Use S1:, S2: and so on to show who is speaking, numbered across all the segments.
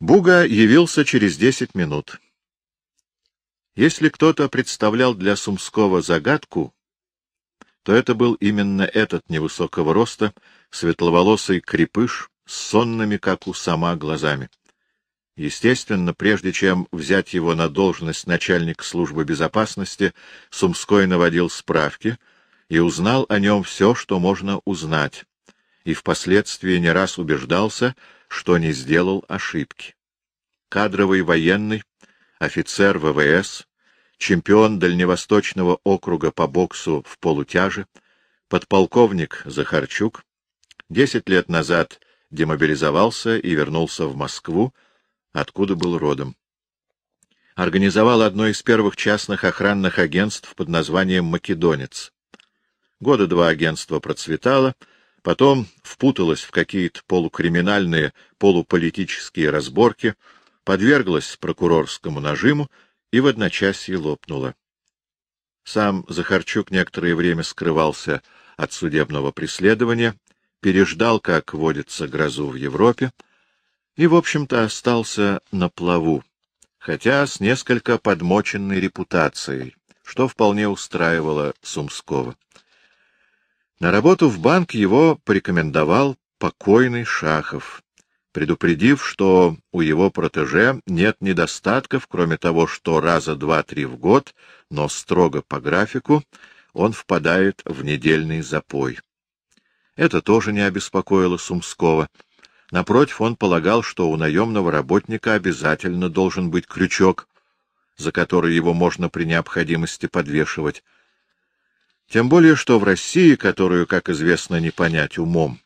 S1: Буга явился через десять минут. Если кто-то представлял для Сумского загадку, то это был именно этот невысокого роста, светловолосый крепыш с сонными, как у сама, глазами. Естественно, прежде чем взять его на должность начальника службы безопасности, Сумской наводил справки и узнал о нем все, что можно узнать, и впоследствии не раз убеждался, что не сделал ошибки. Кадровый военный, офицер ВВС, чемпион Дальневосточного округа по боксу в полутяже, подполковник Захарчук, десять лет назад демобилизовался и вернулся в Москву, откуда был родом. Организовал одно из первых частных охранных агентств под названием «Македонец». Года два агентство процветало, потом впуталось в какие-то полукриминальные, полуполитические разборки, подверглось прокурорскому нажиму и в одночасье лопнуло. Сам Захарчук некоторое время скрывался от судебного преследования, переждал, как водится, грозу в Европе, и, в общем-то, остался на плаву, хотя с несколько подмоченной репутацией, что вполне устраивало Сумского. На работу в банк его порекомендовал покойный Шахов, предупредив, что у его протеже нет недостатков, кроме того, что раза два-три в год, но строго по графику, он впадает в недельный запой. Это тоже не обеспокоило Сумского. Напротив, он полагал, что у наемного работника обязательно должен быть крючок, за который его можно при необходимости подвешивать. Тем более, что в России, которую, как известно, не понять умом,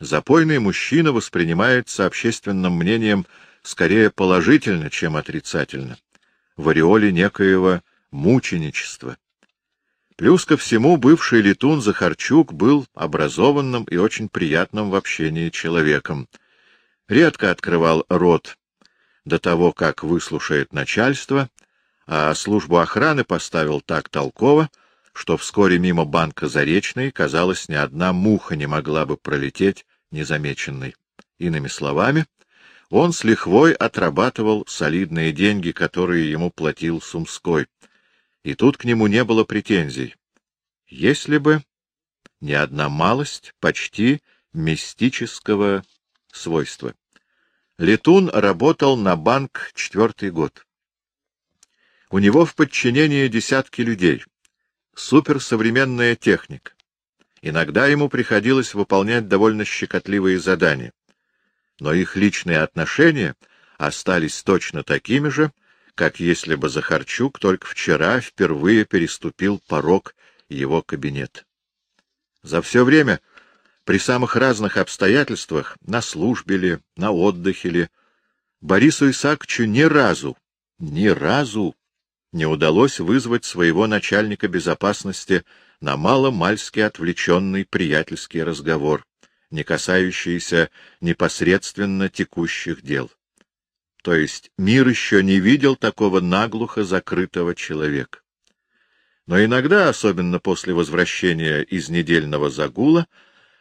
S1: запойный мужчина воспринимается общественным мнением скорее положительно, чем отрицательно, в ореоле некоего мученичества. Плюс ко всему, бывший летун Захарчук был образованным и очень приятным в общении человеком. Редко открывал рот до того, как выслушает начальство, а службу охраны поставил так толково, что вскоре мимо банка Заречной, казалось, ни одна муха не могла бы пролететь незамеченной. Иными словами, он с лихвой отрабатывал солидные деньги, которые ему платил Сумской — и тут к нему не было претензий. Если бы не одна малость почти мистического свойства. Летун работал на банк четвертый год. У него в подчинении десятки людей. Суперсовременная техника. Иногда ему приходилось выполнять довольно щекотливые задания. Но их личные отношения остались точно такими же, как если бы Захарчук только вчера впервые переступил порог его кабинета. За все время, при самых разных обстоятельствах, на службе ли, на отдыхе ли, Борису Исааковичу ни разу, ни разу не удалось вызвать своего начальника безопасности на мало-мальски отвлеченный приятельский разговор, не касающийся непосредственно текущих дел. То есть мир еще не видел такого наглухо закрытого человека. Но иногда, особенно после возвращения из недельного загула,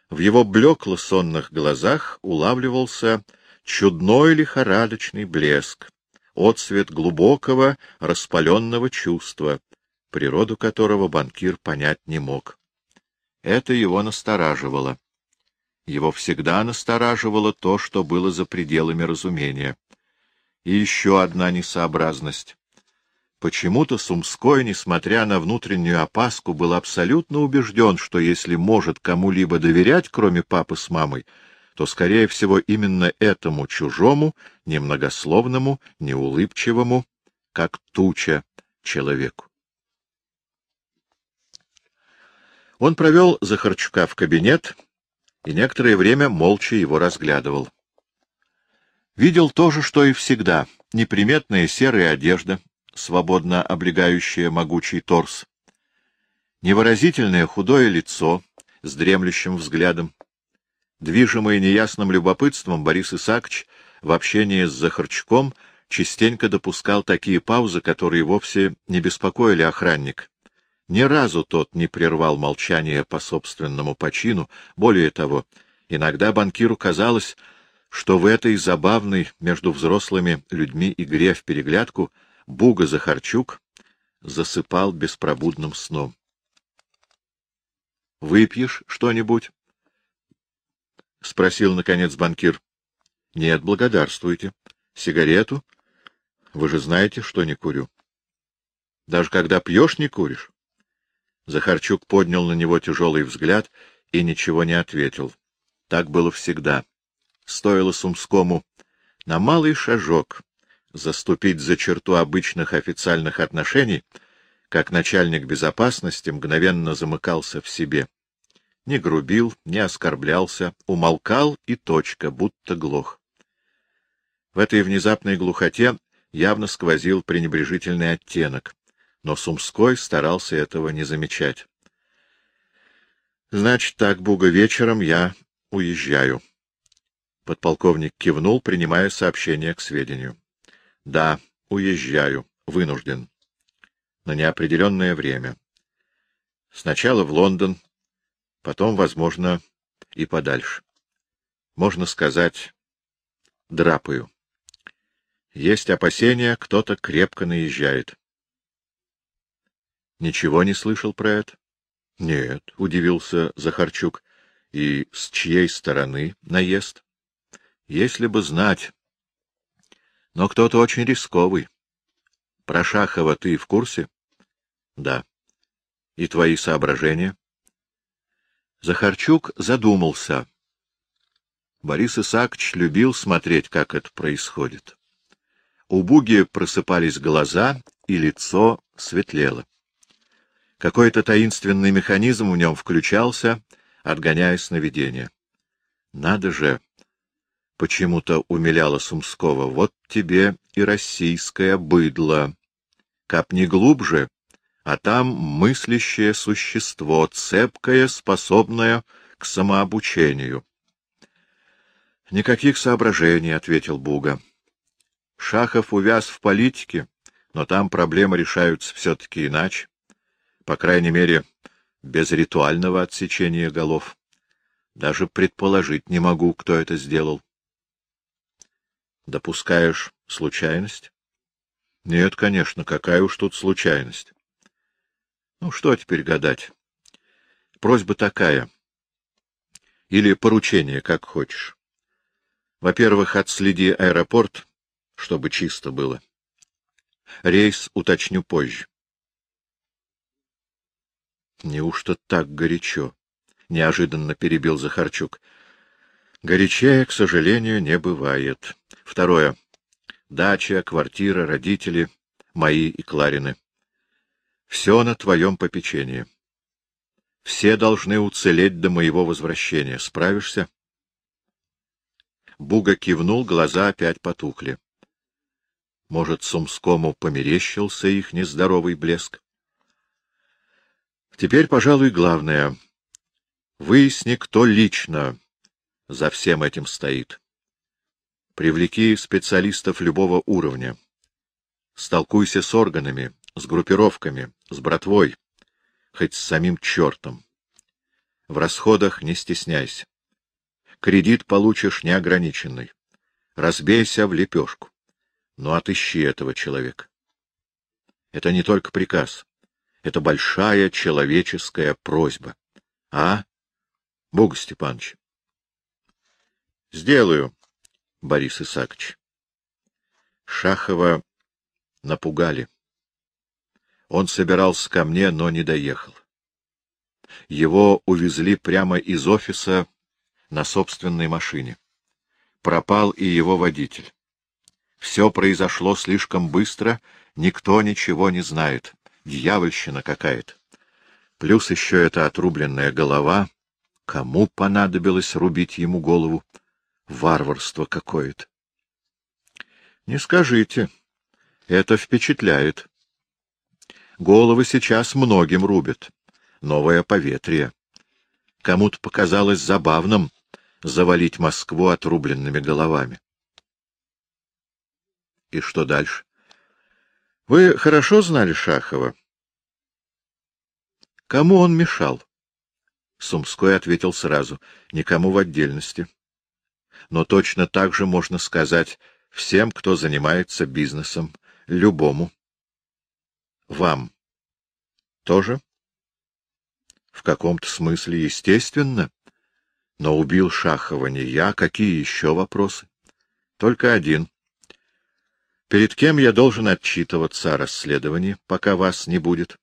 S1: в его блекло-сонных глазах улавливался чудной лихорадочный блеск, отцвет глубокого распаленного чувства, природу которого банкир понять не мог. Это его настораживало. Его всегда настораживало то, что было за пределами разумения. И еще одна несообразность. Почему-то Сумской, несмотря на внутреннюю опаску, был абсолютно убежден, что если может кому-либо доверять, кроме папы с мамой, то, скорее всего, именно этому чужому, немногословному, неулыбчивому, как туча, человеку. Он провел Захарчука в кабинет и некоторое время молча его разглядывал. Видел то же, что и всегда — неприметная серая одежда, свободно облегающая могучий торс, невыразительное худое лицо с дремлющим взглядом. Движимый неясным любопытством, Борис Исаакович в общении с Захарчуком частенько допускал такие паузы, которые вовсе не беспокоили охранник. Ни разу тот не прервал молчание по собственному почину, более того, иногда банкиру казалось, что в этой забавной между взрослыми людьми игре в переглядку Буга Захарчук засыпал беспробудным сном. — Выпьешь что-нибудь? — спросил, наконец, банкир. — Нет, благодарствуйте. Сигарету? Вы же знаете, что не курю. — Даже когда пьешь, не куришь? Захарчук поднял на него тяжелый взгляд и ничего не ответил. Так было всегда. Стоило Сумскому на малый шажок заступить за черту обычных официальных отношений, как начальник безопасности мгновенно замыкался в себе. Не грубил, не оскорблялся, умолкал и точка, будто глох. В этой внезапной глухоте явно сквозил пренебрежительный оттенок, но Сумской старался этого не замечать. — Значит так, Буга, вечером я уезжаю. Подполковник кивнул, принимая сообщение к сведению. — Да, уезжаю. Вынужден. На неопределенное время. Сначала в Лондон, потом, возможно, и подальше. Можно сказать, драпаю. Есть опасения, кто-то крепко наезжает. Ничего не слышал про это? — Нет, — удивился Захарчук. — И с чьей стороны наезд? — Если бы знать. Но кто-то очень рисковый. Про Шахова ты в курсе? — Да. — И твои соображения? Захарчук задумался. Борис Исаакович любил смотреть, как это происходит. У Буги просыпались глаза, и лицо светлело. Какой-то таинственный механизм в нем включался, отгоняя сновидения. Надо же! Почему-то умиляло Сумского. Вот тебе и российское быдло. Капни глубже, а там мыслящее существо, цепкое, способное к самообучению. — Никаких соображений, — ответил Буга. Шахов увяз в политике, но там проблемы решаются все-таки иначе по крайней мере, без ритуального отсечения голов. Даже предположить не могу, кто это сделал. Допускаешь случайность? Нет, конечно, какая уж тут случайность. Ну, что теперь гадать? Просьба такая. Или поручение, как хочешь. Во-первых, отследи аэропорт, чтобы чисто было. Рейс уточню позже. — Неужто так горячо? — неожиданно перебил Захарчук. — Горячее, к сожалению, не бывает. Второе. Дача, квартира, родители, мои и Кларины. Все на твоем попечении. Все должны уцелеть до моего возвращения. Справишься? Буга кивнул, глаза опять потухли. Может, Сумскому померещился их нездоровый блеск? Теперь, пожалуй, главное — выясни, кто лично за всем этим стоит. Привлеки специалистов любого уровня. Столкуйся с органами, с группировками, с братвой, хоть с самим чертом. В расходах не стесняйся. Кредит получишь неограниченный. Разбейся в лепешку. Но отыщи этого человека. Это не только приказ. Это большая человеческая просьба. А, Бог Степанович? Сделаю, Борис Исаакович. Шахова напугали. Он собирался ко мне, но не доехал. Его увезли прямо из офиса на собственной машине. Пропал и его водитель. Все произошло слишком быстро, никто ничего не знает дьявольщина какая-то. Плюс еще эта отрубленная голова. Кому понадобилось рубить ему голову? Варварство какое-то. Не скажите. Это впечатляет. Головы сейчас многим рубят. Новое поветрие. Кому-то показалось забавным завалить Москву отрубленными головами. И что дальше? Вы хорошо знали Шахова? Кому он мешал? Сумской ответил сразу. Никому в отдельности. но точно так же можно сказать всем, кто занимается бизнесом, любому. Вам тоже? В каком-то смысле, естественно. Но убил Шахова не я. Какие еще вопросы? Только один. Перед кем я должен отчитываться о расследовании, пока вас не будет?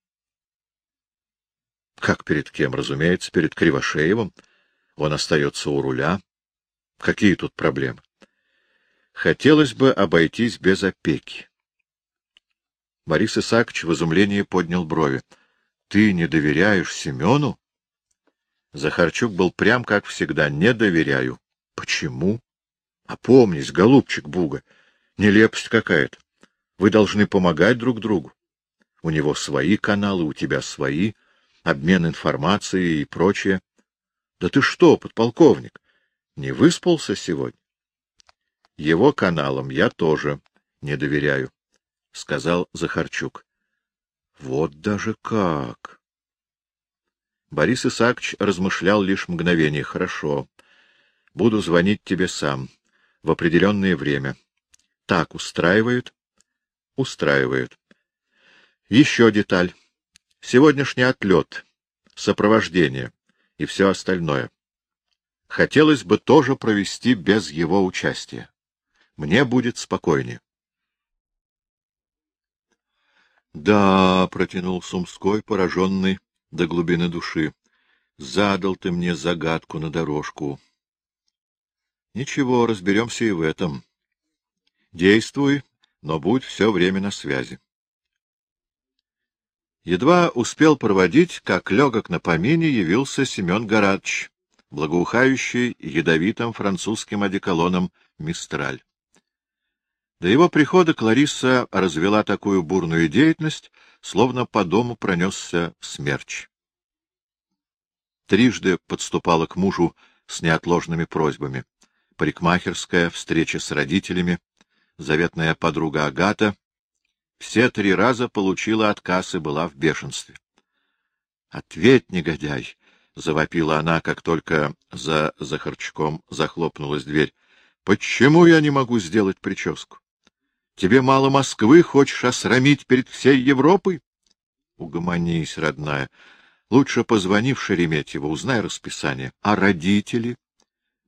S1: Как перед кем? Разумеется, перед Кривошеевым. Он остается у руля. Какие тут проблемы? Хотелось бы обойтись без опеки. Борис Исаакович в изумлении поднял брови. — Ты не доверяешь Семену? Захарчук был прям, как всегда. — Не доверяю. — Почему? — Опомнись, голубчик Буга. Нелепость какая-то. Вы должны помогать друг другу. У него свои каналы, у тебя свои, обмен информацией и прочее. Да ты что, подполковник, не выспался сегодня? Его каналам я тоже не доверяю, — сказал Захарчук. Вот даже как! Борис Исаакович размышлял лишь мгновение. Хорошо. Буду звонить тебе сам. В определенное время. Так устраивают? Устраивают. Еще деталь. Сегодняшний отлет, сопровождение и все остальное. Хотелось бы тоже провести без его участия. Мне будет спокойнее. — Да, — протянул Сумской, пораженный до глубины души, — задал ты мне загадку на дорожку. — Ничего, разберемся и в этом. Действуй, но будь все время на связи. Едва успел проводить, как легок на помине явился Семен Горадович, благоухающий ядовитым французским одеколоном «Мистраль». До его прихода Кларисса развела такую бурную деятельность, словно по дому пронесся смерч. Трижды подступала к мужу с неотложными просьбами. Парикмахерская, встреча с родителями, заветная подруга Агата. Все три раза получила отказ и была в бешенстве. — Ответь, негодяй! — завопила она, как только за Захарчуком захлопнулась дверь. — Почему я не могу сделать прическу? Тебе мало Москвы, хочешь осрамить перед всей Европой? Угомонись, родная. Лучше позвони в Шереметьево, узнай расписание. А родители?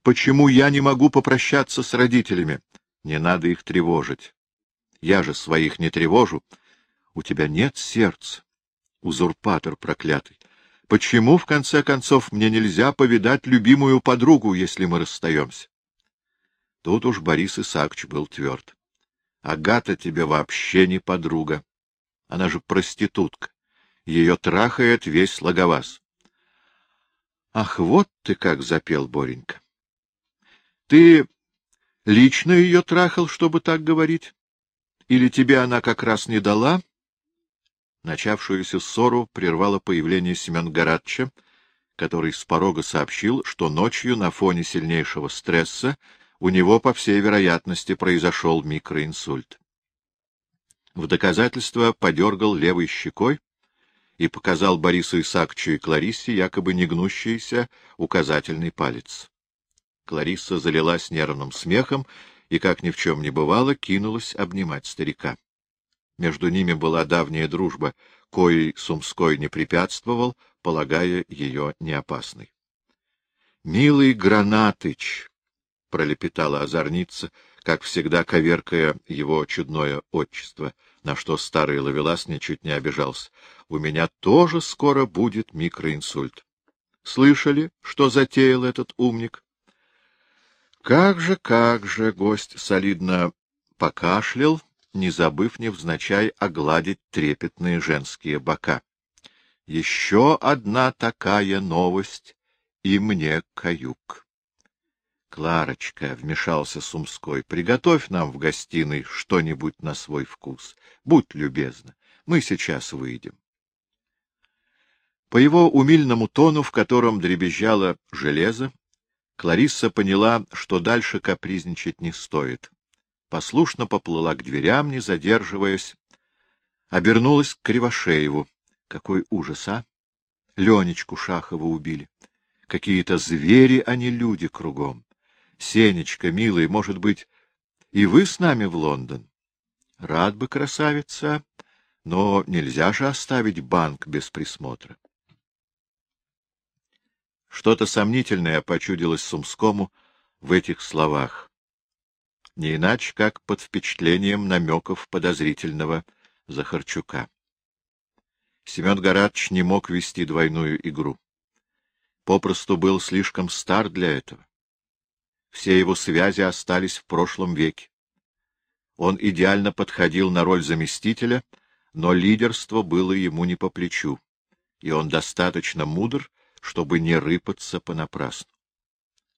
S1: Почему я не могу попрощаться с родителями? Не надо их тревожить. Я же своих не тревожу. У тебя нет сердца, узурпатор проклятый. Почему, в конце концов, мне нельзя повидать любимую подругу, если мы расстаемся? Тут уж Борис Исаакович был тверд. Агата тебе вообще не подруга. Она же проститутка. Ее трахает весь логоваз. Ах, вот ты как запел, Боренька. Ты лично ее трахал, чтобы так говорить? Или тебе она как раз не дала? Начавшуюся ссору прервало появление Семен Горадча, который с порога сообщил, что ночью на фоне сильнейшего стресса у него, по всей вероятности, произошел микроинсульт. В доказательство подергал левой щекой и показал Борису Исааковичу и Клариссе якобы негнущийся указательный палец. Кларисса залилась нервным смехом и, как ни в чем не бывало, кинулась обнимать старика. Между ними была давняя дружба, коей Сумской не препятствовал, полагая ее неопасной. — Милый Гранатыч! — пролепетала озорница, как всегда коверкая его чудное отчество, на что старый ловелас ничуть не обижался. — У меня тоже скоро будет микроинсульт. Слышали, что затеял этот умник? — Как же, как же! — гость солидно покашлял, не забыв невзначай огладить трепетные женские бока. — Еще одна такая новость, и мне каюк. Кларочка, — вмешался Сумской, — приготовь нам в гостиной что-нибудь на свой вкус. Будь любезна, мы сейчас выйдем. По его умильному тону, в котором дребезжало железо, Кларисса поняла, что дальше капризничать не стоит. Послушно поплыла к дверям, не задерживаясь. Обернулась к Кривошееву. Какой ужас, а! Ленечку Шахова убили. Какие-то звери, а не люди кругом. Сенечка, милый, может быть, и вы с нами в Лондон? Рад бы, красавица, но нельзя же оставить банк без присмотра. Что-то сомнительное почудилось Сумскому в этих словах. Не иначе, как под впечатлением намеков подозрительного Захарчука. Семен Горадович не мог вести двойную игру. Попросту был слишком стар для этого. Все его связи остались в прошлом веке. Он идеально подходил на роль заместителя, но лидерство было ему не по плечу, и он достаточно мудр, чтобы не рыпаться понапрасну.